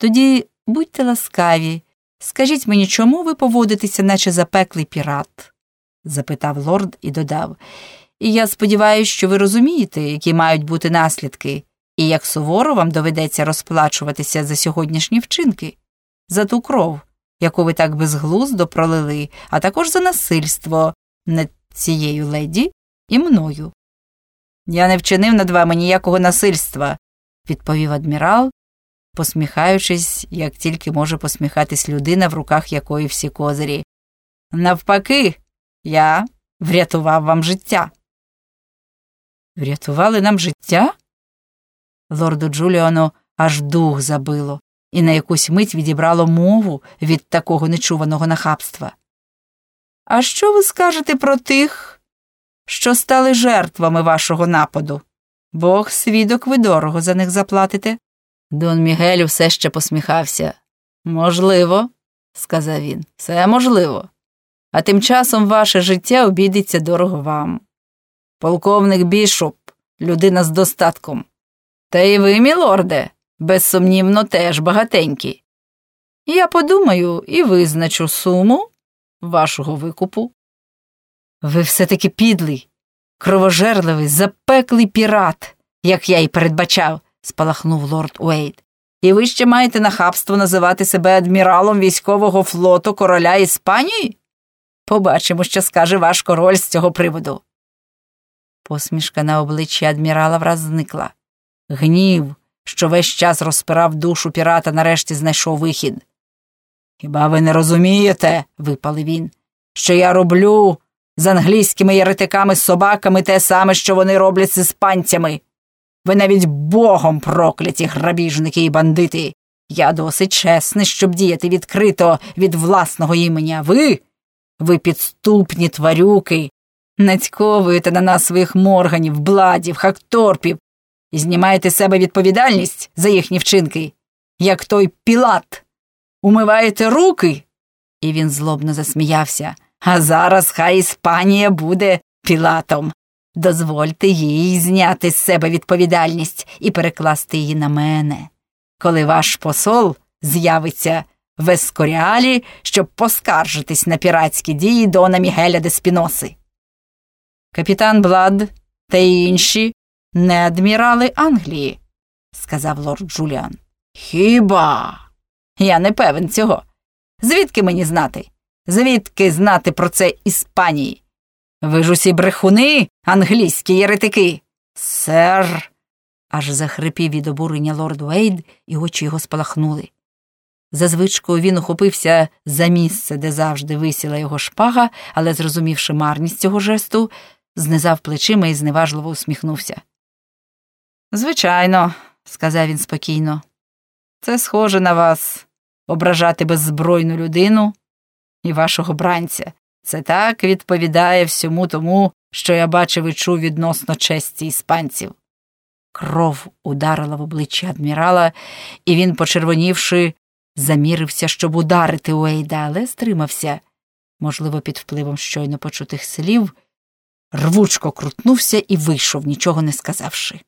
Тоді будьте ласкаві, скажіть мені, чому ви поводитеся, наче запеклий пірат? запитав лорд і додав. І я сподіваюся, що ви розумієте, які мають бути наслідки, і як суворо вам доведеться розплачуватися за сьогоднішні вчинки, за ту кров, яку ви так безглуздо пролили, а також за насильство над цією леді і мною. Я не вчинив над вами ніякого насильства, відповів адмірал, посміхаючись, як тільки може посміхатись людина, в руках якої всі козирі. Навпаки, я врятував вам життя. Врятували нам життя? Лорду Джуліану аж дух забило, і на якусь мить відібрало мову від такого нечуваного нахабства. А що ви скажете про тих, що стали жертвами вашого нападу? Бог свідок, ви дорого за них заплатите. Дон Мігель все ще посміхався. Можливо, сказав він, все можливо. А тим часом ваше життя обійдеться дорого вам. Полковник Бішоп, людина з достатком. Та й ви, мілорде, безсумнівно, теж багатенькі. Я подумаю і визначу суму вашого викупу. Ви все таки підлий, кровожерливий, запеклий пірат, як я й передбачав, спалахнув лорд Уейд. І ви ще маєте нахабство називати себе адміралом військового флоту короля Іспанії? Побачимо, що скаже ваш король з цього приводу. Посмішка на обличчі адмірала враз зникла. Гнів, що весь час розпирав душу пірата, нарешті знайшов вихід. Хіба ви не розумієте, випалив він, що я роблю з англійськими єретиками собаками те саме, що вони роблять з іспанцями? Ви навіть богом прокляті грабіжники і бандити. Я досить чесний, щоб діяти відкрито від власного імені, ви, ви підступні тварюки, нацьковуєте на нас своїх морганів, бладів, хакторпів і знімаєте себе відповідальність за їхні вчинки, як той пілат. Умиваєте руки. І він злобно засміявся. А зараз хай Іспанія буде пілатом. Дозвольте їй зняти з себе відповідальність і перекласти її на мене, коли ваш посол з'явиться в Ескоріалі, щоб поскаржитись на піратські дії Дона Мігеля де Спіноси. Капітан Блад та інші не адмірали Англії, сказав лорд Джуліан. Хіба? Я не певен цього. Звідки мені знати? Звідки знати про це Іспанії? Ви ж усі брехуни, англійські єретики. Сер. аж захрипів від обурення лорд Вейд, і очі його спалахнули. За звичкою він ухопився за місце, де завжди висіла його шпага, але, зрозумівши марність цього жесту, знизав плечима і зневажливо усміхнувся. Звичайно, сказав він спокійно, це схоже на вас ображати беззбройну людину і вашого бранця. Це так відповідає всьому тому, що я бачив і чув відносно честі іспанців. Кров ударила в обличчя адмірала, і він, почервонівши, замірився, щоб ударити Уейда, але стримався, можливо, під впливом щойно почутих слів, рвучко крутнувся і вийшов, нічого не сказавши.